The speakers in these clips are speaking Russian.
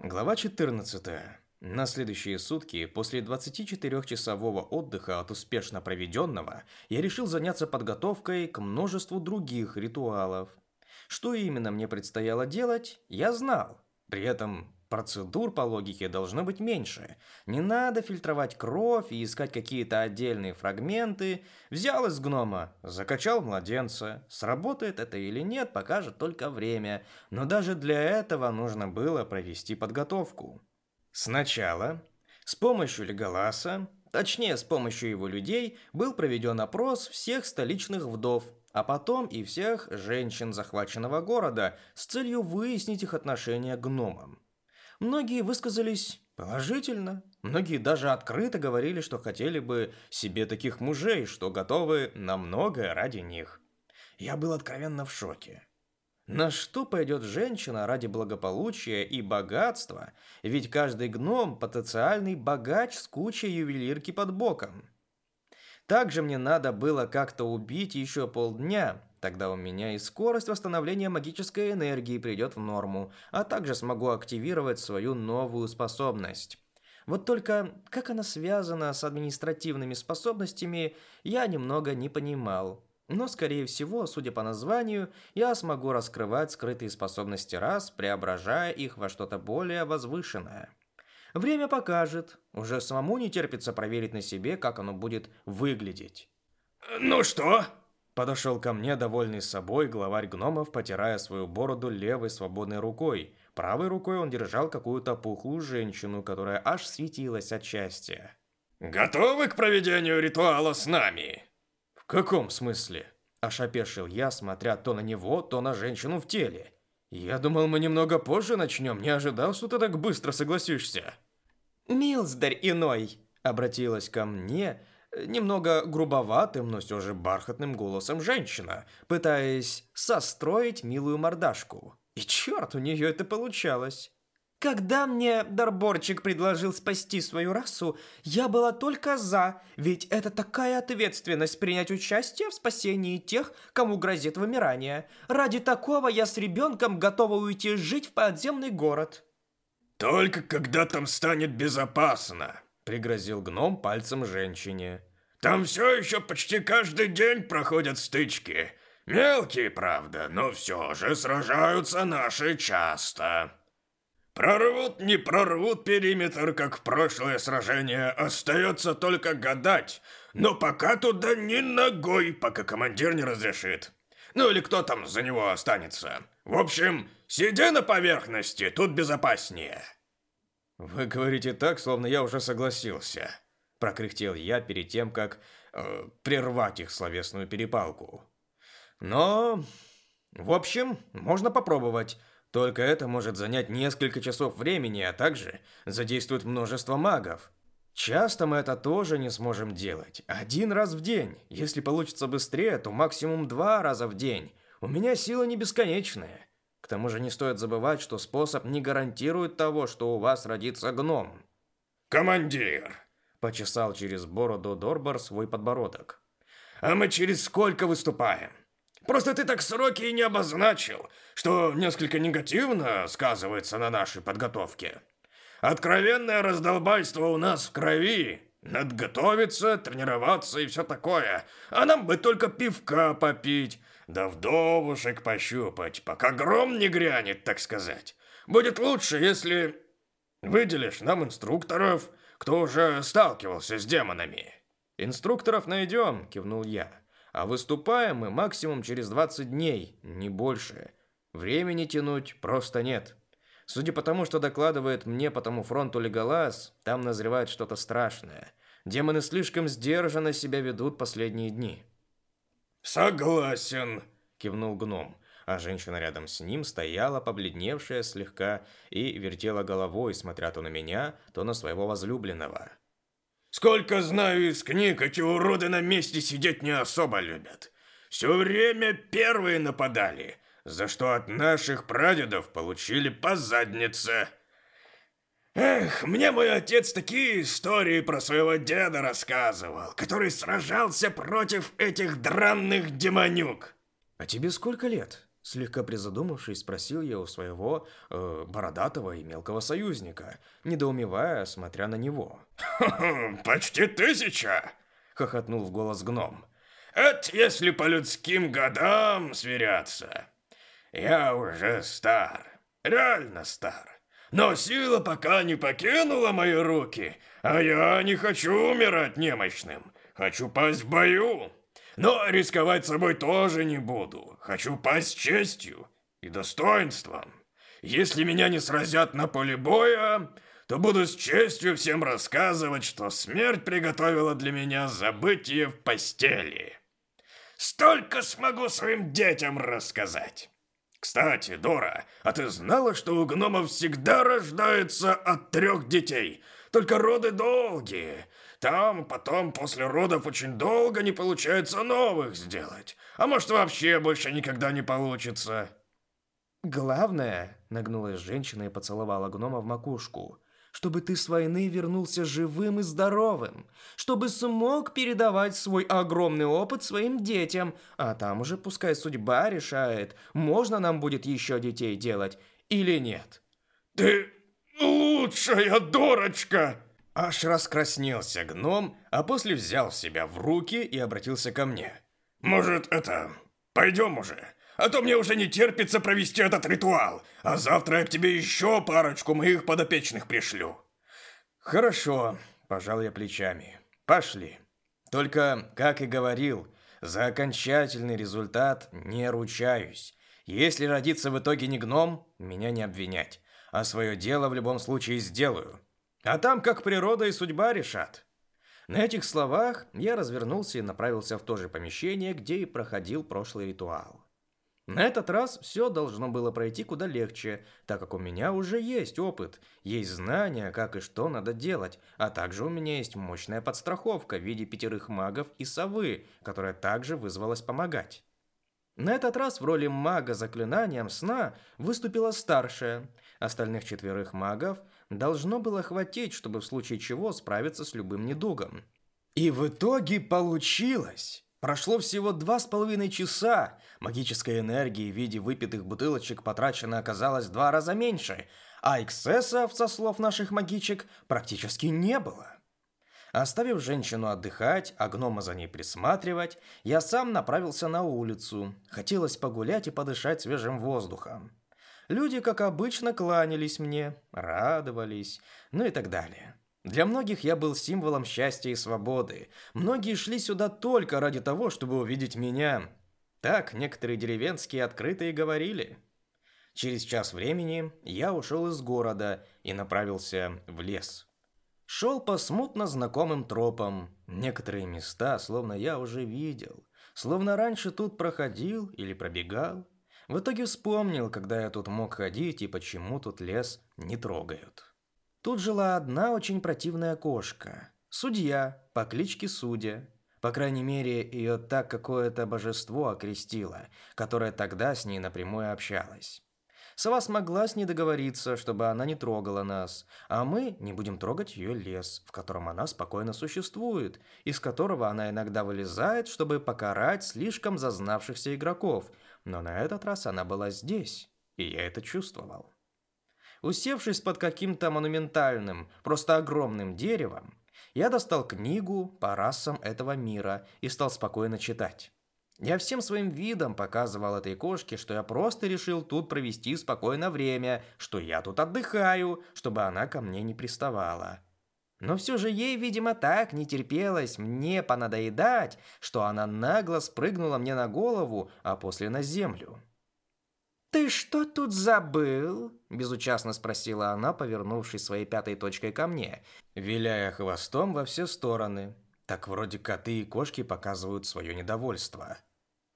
Глава 14. На следующие сутки, после 24-часового отдыха от успешно проведенного, я решил заняться подготовкой к множеству других ритуалов. Что именно мне предстояло делать, я знал. При этом Процедур по логике должно быть меньше. Не надо фильтровать кровь и искать какие-то отдельные фрагменты. Взял из гнома, закачал младенца. Сработает это или нет, покажет только время. Но даже для этого нужно было провести подготовку. Сначала с помощью Леголаса, точнее с помощью его людей, был проведен опрос всех столичных вдов, а потом и всех женщин захваченного города с целью выяснить их отношение к гномам. Многие высказались положительно, многие даже открыто говорили, что хотели бы себе таких мужей, что готовы на многое ради них. Я был откровенно в шоке. На что пойдет женщина ради благополучия и богатства, ведь каждый гном – потенциальный богач с кучей ювелирки под боком. Также мне надо было как-то убить еще полдня, Тогда у меня и скорость восстановления магической энергии придет в норму, а также смогу активировать свою новую способность. Вот только как она связана с административными способностями, я немного не понимал. Но, скорее всего, судя по названию, я смогу раскрывать скрытые способности раз, преображая их во что-то более возвышенное. Время покажет. Уже самому не терпится проверить на себе, как оно будет выглядеть. «Ну что?» Подошел ко мне, довольный собой, главарь гномов, потирая свою бороду левой свободной рукой. Правой рукой он держал какую-то пухлую женщину, которая аж светилась от счастья. «Готовы к проведению ритуала с нами?» «В каком смысле?» Аж опешил я, смотря то на него, то на женщину в теле. «Я думал, мы немного позже начнем, не ожидал, что ты так быстро согласишься». «Милздарь иной!» Обратилась ко мне немного грубоватым, но все же бархатным голосом женщина, пытаясь состроить милую мордашку. И черт, у нее это получалось. Когда мне Дарборчик предложил спасти свою расу, я была только за, ведь это такая ответственность принять участие в спасении тех, кому грозит вымирание. Ради такого я с ребенком готова уйти жить в подземный город. Только когда там станет безопасно, пригрозил гном пальцем женщине. Там все еще почти каждый день проходят стычки. Мелкие, правда, но все же сражаются наши часто. Прорвут, не прорвут периметр, как в прошлое сражение, остается только гадать. Но пока туда ни ногой, пока командир не разрешит. Ну или кто там за него останется. В общем, сиди на поверхности, тут безопаснее. «Вы говорите так, словно я уже согласился», – прокряхтел я перед тем, как э, прервать их словесную перепалку. «Но, в общем, можно попробовать. Только это может занять несколько часов времени, а также задействует множество магов. Часто мы это тоже не сможем делать. Один раз в день. Если получится быстрее, то максимум два раза в день. У меня сила не бесконечная. К тому же не стоит забывать, что способ не гарантирует того, что у вас родится гном. «Командир!» – почесал через бороду Дорбар свой подбородок. «А мы через сколько выступаем? Просто ты так сроки и не обозначил, что несколько негативно сказывается на нашей подготовке. Откровенное раздолбайство у нас в крови. Надо готовиться, тренироваться и все такое. А нам бы только пивка попить, да вдовушек пощупать, пока гром не грянет, так сказать. Будет лучше, если выделишь нам инструкторов, кто уже сталкивался с демонами». «Инструкторов найдем», – кивнул я. «А выступаем мы максимум через 20 дней, не больше. Времени тянуть просто нет». Судя по тому, что докладывает мне по тому фронту Леголас, там назревает что-то страшное. Демоны слишком сдержанно себя ведут последние дни. «Согласен», – кивнул гном, а женщина рядом с ним стояла, побледневшая слегка, и вертела головой, смотря то на меня, то на своего возлюбленного. «Сколько знаю из книг, эти уроды на месте сидеть не особо любят. Все время первые нападали, за что от наших прадедов получили по заднице». Эх, мне мой отец такие истории про своего деда рассказывал, который сражался против этих дранных демонюк. А тебе сколько лет? Слегка призадумавшись, спросил я у своего э, бородатого и мелкого союзника, недоумевая, смотря на него. «Почти тысяча!» — хохотнул в голос гном. «Это если по людским годам сверяться. Я уже стар, реально стар. Но сила пока не покинула мои руки, а я не хочу умирать немощным. Хочу пасть в бою. Но рисковать собой тоже не буду. Хочу пасть честью и достоинством. Если меня не сразят на поле боя, то буду с честью всем рассказывать, что смерть приготовила для меня забытие в постели. Столько смогу своим детям рассказать. Кстати, Дора, а ты знала, что у гномов всегда рождается от трех детей? Только роды долгие. Там потом после родов очень долго не получается новых сделать. А может вообще больше никогда не получится. Главное, нагнулась женщина и поцеловала гнома в макушку чтобы ты с войны вернулся живым и здоровым, чтобы смог передавать свой огромный опыт своим детям, а там уже пускай судьба решает, можно нам будет еще детей делать или нет. Ты лучшая дурочка! Аж раскраснелся гном, а после взял себя в руки и обратился ко мне. Может, это... Пойдем уже а то мне уже не терпится провести этот ритуал, а завтра я к тебе еще парочку моих подопечных пришлю». «Хорошо», – пожал я плечами. «Пошли. Только, как и говорил, за окончательный результат не ручаюсь. Если родится в итоге не гном, меня не обвинять, а свое дело в любом случае сделаю. А там как природа и судьба решат». На этих словах я развернулся и направился в то же помещение, где и проходил прошлый ритуал. На этот раз все должно было пройти куда легче, так как у меня уже есть опыт, есть знания, как и что надо делать, а также у меня есть мощная подстраховка в виде пятерых магов и совы, которая также вызвалась помогать. На этот раз в роли мага заклинанием сна выступила старшая. Остальных четверых магов должно было хватить, чтобы в случае чего справиться с любым недугом. И в итоге получилось! Прошло всего два с половиной часа. Магической энергии в виде выпитых бутылочек потрачено оказалось в два раза меньше, а эксцессов, со слов наших магичек, практически не было. Оставив женщину отдыхать, а гнома за ней присматривать, я сам направился на улицу. Хотелось погулять и подышать свежим воздухом. Люди, как обычно, кланялись мне, радовались, ну и так далее. Для многих я был символом счастья и свободы. Многие шли сюда только ради того, чтобы увидеть меня. Так некоторые деревенские открытые говорили. Через час времени я ушел из города и направился в лес. Шел по смутно знакомым тропам. Некоторые места, словно я уже видел. Словно раньше тут проходил или пробегал. В итоге вспомнил, когда я тут мог ходить и почему тут лес не трогают. Тут жила одна очень противная кошка. Судья по кличке Судя. По крайней мере, ее так какое-то божество окрестило, которое тогда с ней напрямую общалось. Сова смогла с ней договориться, чтобы она не трогала нас, а мы не будем трогать ее лес, в котором она спокойно существует, из которого она иногда вылезает, чтобы покарать слишком зазнавшихся игроков, но на этот раз она была здесь, и я это чувствовал. Усевшись под каким-то монументальным, просто огромным деревом, я достал книгу по расам этого мира и стал спокойно читать. Я всем своим видом показывал этой кошке, что я просто решил тут провести спокойное время, что я тут отдыхаю, чтобы она ко мне не приставала. Но все же ей, видимо, так не терпелось мне понадоедать, что она нагло спрыгнула мне на голову, а после на землю. «Ты что тут забыл?» – безучастно спросила она, повернувшись своей пятой точкой ко мне, виляя хвостом во все стороны. Так вроде коты и кошки показывают свое недовольство.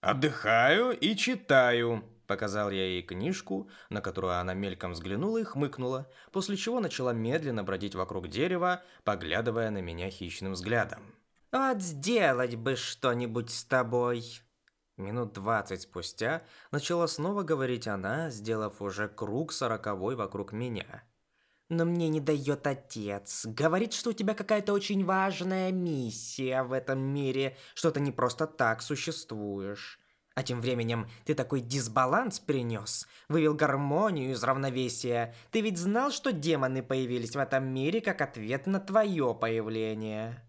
«Отдыхаю и читаю», – показал я ей книжку, на которую она мельком взглянула и хмыкнула, после чего начала медленно бродить вокруг дерева, поглядывая на меня хищным взглядом. «Вот сделать бы что-нибудь с тобой», Минут двадцать спустя начала снова говорить она, сделав уже круг сороковой вокруг меня. «Но мне не дает отец. Говорит, что у тебя какая-то очень важная миссия в этом мире, что ты не просто так существуешь. А тем временем ты такой дисбаланс принес, вывел гармонию из равновесия. Ты ведь знал, что демоны появились в этом мире как ответ на твое появление?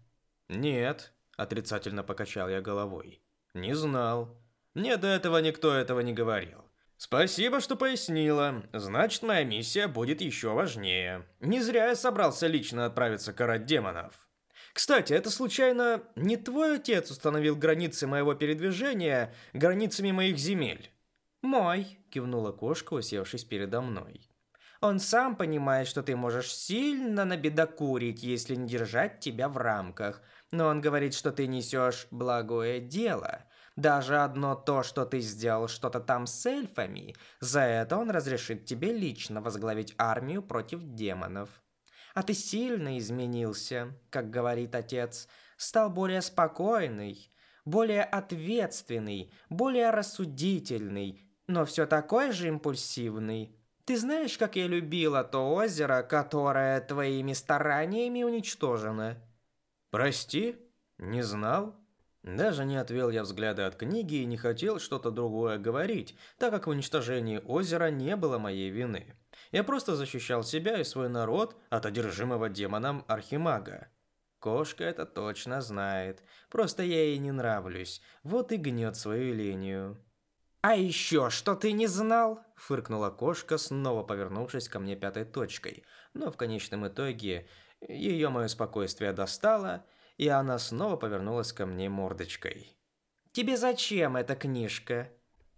Нет, отрицательно покачал я головой. Не знал. Мне до этого никто этого не говорил. Спасибо, что пояснила. Значит, моя миссия будет еще важнее. Не зря я собрался лично отправиться карать демонов. Кстати, это случайно не твой отец установил границы моего передвижения границами моих земель? Мой, кивнула кошка, усевшись передо мной. Он сам понимает, что ты можешь сильно набедокурить, если не держать тебя в рамках. Но он говорит, что ты несешь благое дело. Даже одно то, что ты сделал что-то там с эльфами, за это он разрешит тебе лично возглавить армию против демонов. А ты сильно изменился, как говорит отец. Стал более спокойный, более ответственный, более рассудительный, но все такой же импульсивный. Ты знаешь, как я любила то озеро, которое твоими стараниями уничтожено? Прости, не знал. Даже не отвел я взгляда от книги и не хотел что-то другое говорить, так как в уничтожении озера не было моей вины. Я просто защищал себя и свой народ от одержимого демоном Архимага. Кошка это точно знает, просто я ей не нравлюсь, вот и гнет свою линию. «А еще что ты не знал?» – фыркнула кошка, снова повернувшись ко мне пятой точкой. Но в конечном итоге ее мое спокойствие достало, и она снова повернулась ко мне мордочкой. «Тебе зачем эта книжка?»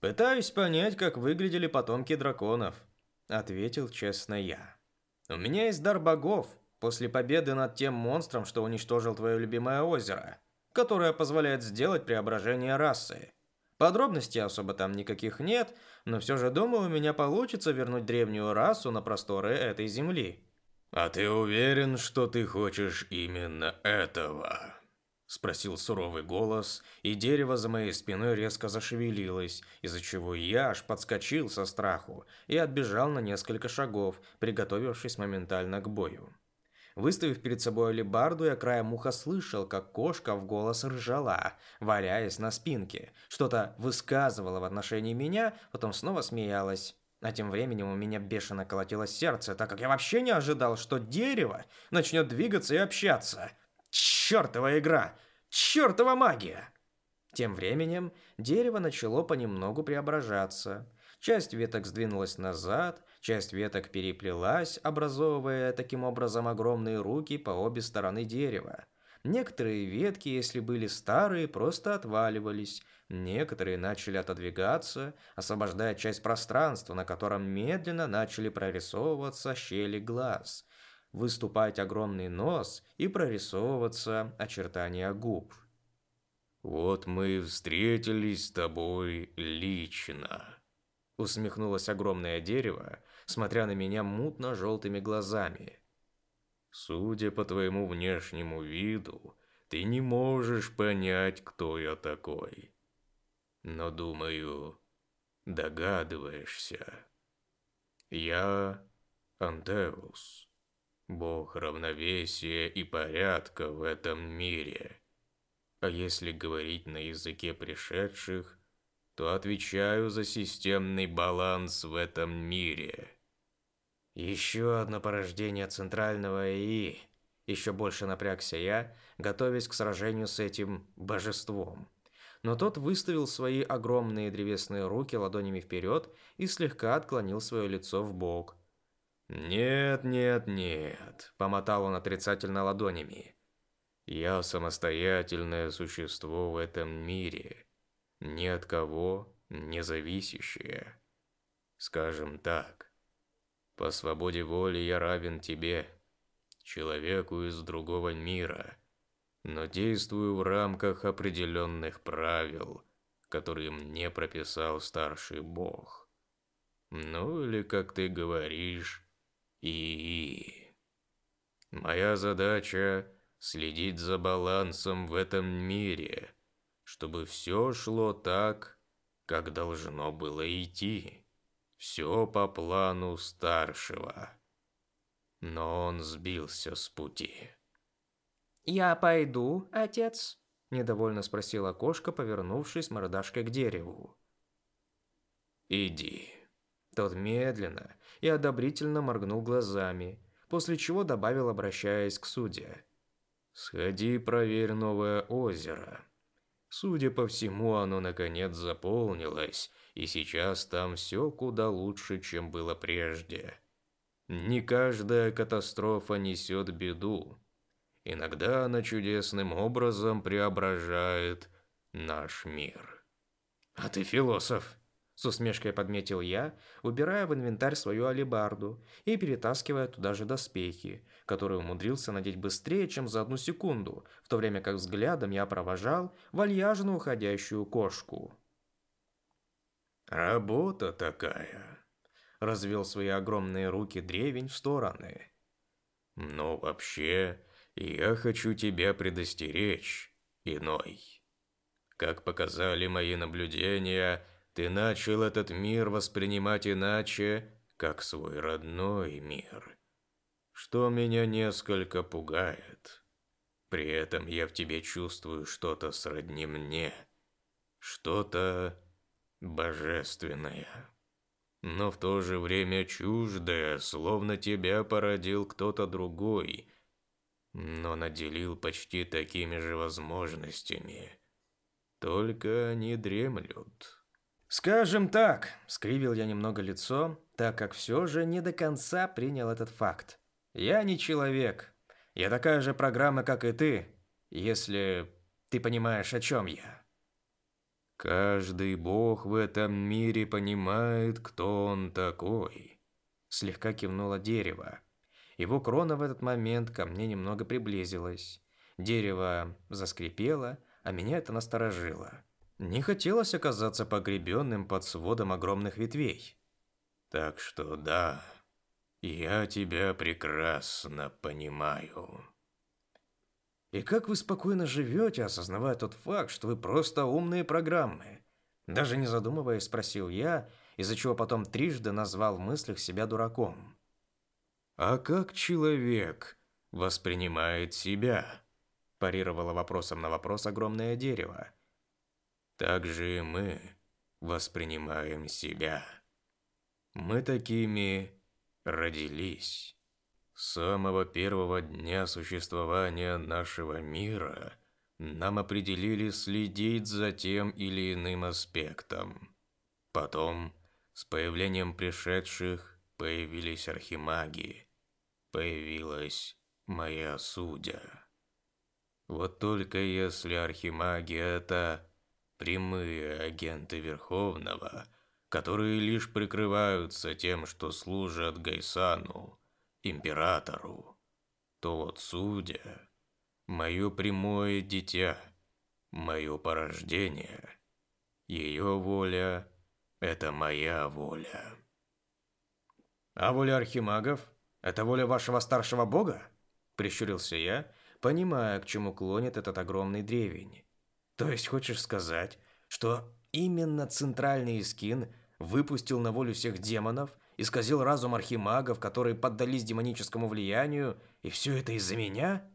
«Пытаюсь понять, как выглядели потомки драконов», ответил честно я. У меня есть дар богов после победы над тем монстром, что уничтожил твое любимое озеро, которое позволяет сделать преображение расы. Подробностей особо там никаких нет, но все же думаю, у меня получится вернуть древнюю расу на просторы этой земли. А ты уверен, что ты хочешь именно этого? Спросил суровый голос, и дерево за моей спиной резко зашевелилось, из-за чего я аж подскочил со страху и отбежал на несколько шагов, приготовившись моментально к бою. Выставив перед собой алебарду, я краем уха слышал, как кошка в голос ржала, валяясь на спинке, что-то высказывала в отношении меня, потом снова смеялась. А тем временем у меня бешено колотилось сердце, так как я вообще не ожидал, что дерево начнет двигаться и общаться – Чёртова игра! Чёртова магия! Тем временем дерево начало понемногу преображаться. Часть веток сдвинулась назад, часть веток переплелась, образовывая таким образом огромные руки по обе стороны дерева. Некоторые ветки, если были старые, просто отваливались. Некоторые начали отодвигаться, освобождая часть пространства, на котором медленно начали прорисовываться щели глаз выступать огромный нос и прорисовываться очертания губ. «Вот мы встретились с тобой лично», — усмехнулось огромное дерево, смотря на меня мутно-желтыми глазами. «Судя по твоему внешнему виду, ты не можешь понять, кто я такой. Но, думаю, догадываешься. Я Антеус» бог равновесия и порядка в этом мире. А если говорить на языке пришедших, то отвечаю за системный баланс в этом мире. Еще одно порождение центрального ИИ. Еще больше напрягся я, готовясь к сражению с этим божеством. Но тот выставил свои огромные древесные руки ладонями вперед и слегка отклонил свое лицо в бок, «Нет, нет, нет», — помотал он отрицательно ладонями. «Я самостоятельное существо в этом мире, ни от кого не зависящее. Скажем так, по свободе воли я равен тебе, человеку из другого мира, но действую в рамках определенных правил, которые мне прописал старший бог. Ну или, как ты говоришь, и моя задача следить за балансом в этом мире, чтобы все шло так, как должно было идти. Все по плану старшего. Но он сбился с пути. «Я пойду, отец?» Недовольно спросила кошка, повернувшись мордашкой к дереву. «Иди». Тот медленно и одобрительно моргнул глазами, после чего добавил, обращаясь к судье. «Сходи, проверь новое озеро. Судя по всему, оно наконец заполнилось, и сейчас там все куда лучше, чем было прежде. Не каждая катастрофа несет беду. Иногда она чудесным образом преображает наш мир». «А ты философ», с усмешкой подметил я, убирая в инвентарь свою алебарду и перетаскивая туда же доспехи, которые умудрился надеть быстрее, чем за одну секунду, в то время как взглядом я провожал вальяжно уходящую кошку. «Работа такая», — развел свои огромные руки древень в стороны. «Но вообще, я хочу тебя предостеречь, иной. Как показали мои наблюдения, — ты начал этот мир воспринимать иначе, как свой родной мир. Что меня несколько пугает. При этом я в тебе чувствую что-то сродни мне. Что-то божественное. Но в то же время чуждое, словно тебя породил кто-то другой, но наделил почти такими же возможностями. Только они дремлют. «Скажем так», — скривил я немного лицо, так как все же не до конца принял этот факт. «Я не человек. Я такая же программа, как и ты, если ты понимаешь, о чем я». «Каждый бог в этом мире понимает, кто он такой», — слегка кивнуло дерево. Его крона в этот момент ко мне немного приблизилась. Дерево заскрипело, а меня это насторожило. Не хотелось оказаться погребенным под сводом огромных ветвей. Так что да, я тебя прекрасно понимаю. И как вы спокойно живете, осознавая тот факт, что вы просто умные программы? Даже не задумываясь, спросил я, из-за чего потом трижды назвал в мыслях себя дураком. А как человек воспринимает себя? Парировало вопросом на вопрос огромное дерево. Так же и мы воспринимаем себя. Мы такими родились. С самого первого дня существования нашего мира нам определили следить за тем или иным аспектом. Потом, с появлением пришедших, появились архимаги. Появилась моя судья. Вот только если архимаги это прямые агенты Верховного, которые лишь прикрываются тем, что служат Гайсану, императору, то вот судя, мое прямое дитя, мое порождение, ее воля – это моя воля. А воля архимагов – это воля вашего старшего бога? Прищурился я, понимая, к чему клонит этот огромный древень. То есть хочешь сказать, что именно центральный Искин выпустил на волю всех демонов, исказил разум архимагов, которые поддались демоническому влиянию, и все это из-за меня?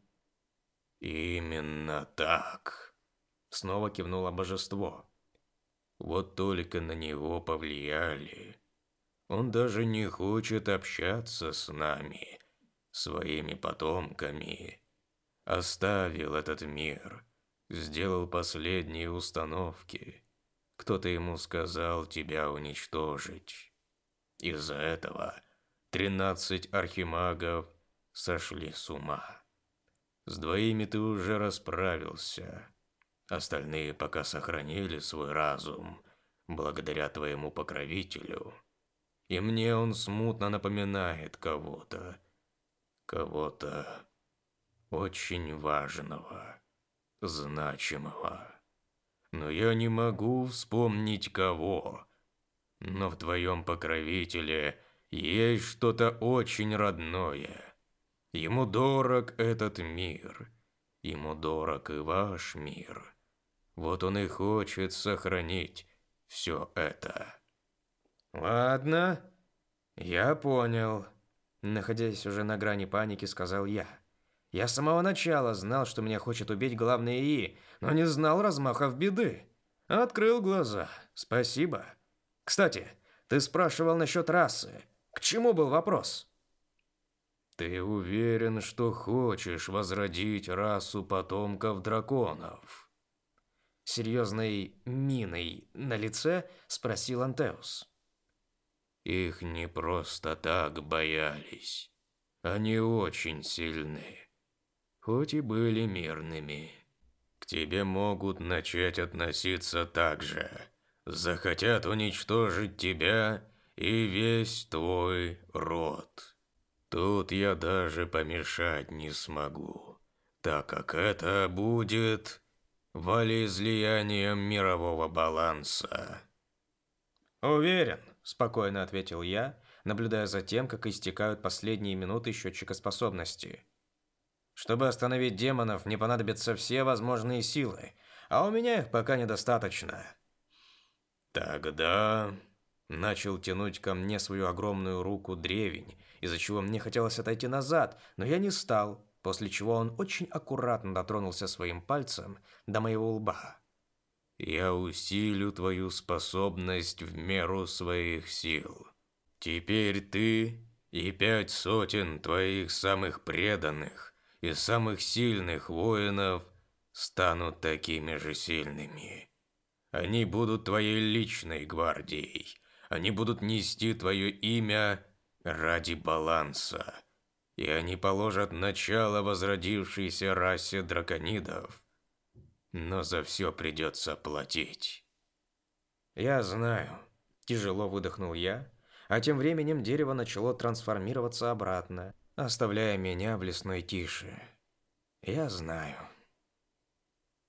Именно так. Снова кивнуло божество. Вот только на него повлияли. Он даже не хочет общаться с нами, своими потомками. Оставил этот мир сделал последние установки. Кто-то ему сказал тебя уничтожить. Из-за этого тринадцать архимагов сошли с ума. С двоими ты уже расправился. Остальные пока сохранили свой разум, благодаря твоему покровителю. И мне он смутно напоминает кого-то. Кого-то очень важного значимого. Но я не могу вспомнить кого. Но в твоем покровителе есть что-то очень родное. Ему дорог этот мир. Ему дорог и ваш мир. Вот он и хочет сохранить все это. Ладно, я понял. Находясь уже на грани паники, сказал я. Я с самого начала знал, что меня хочет убить главный ИИ, но не знал размахов беды. Открыл глаза. Спасибо. Кстати, ты спрашивал насчет расы. К чему был вопрос? Ты уверен, что хочешь возродить расу потомков драконов? Серьезной миной на лице спросил Антеус. Их не просто так боялись. Они очень сильны, хоть и были мирными. К тебе могут начать относиться так же. Захотят уничтожить тебя и весь твой род. Тут я даже помешать не смогу, так как это будет волеизлиянием мирового баланса. Уверен, спокойно ответил я, наблюдая за тем, как истекают последние минуты счетчика способности. Чтобы остановить демонов, мне понадобятся все возможные силы, а у меня их пока недостаточно. Тогда начал тянуть ко мне свою огромную руку древень, из-за чего мне хотелось отойти назад, но я не стал, после чего он очень аккуратно дотронулся своим пальцем до моего лба. Я усилю твою способность в меру своих сил. Теперь ты и пять сотен твоих самых преданных и самых сильных воинов станут такими же сильными. Они будут твоей личной гвардией. Они будут нести твое имя ради баланса. И они положат начало возродившейся расе драконидов. Но за все придется платить. Я знаю. Тяжело выдохнул я, а тем временем дерево начало трансформироваться обратно, оставляя меня в лесной тише. Я знаю.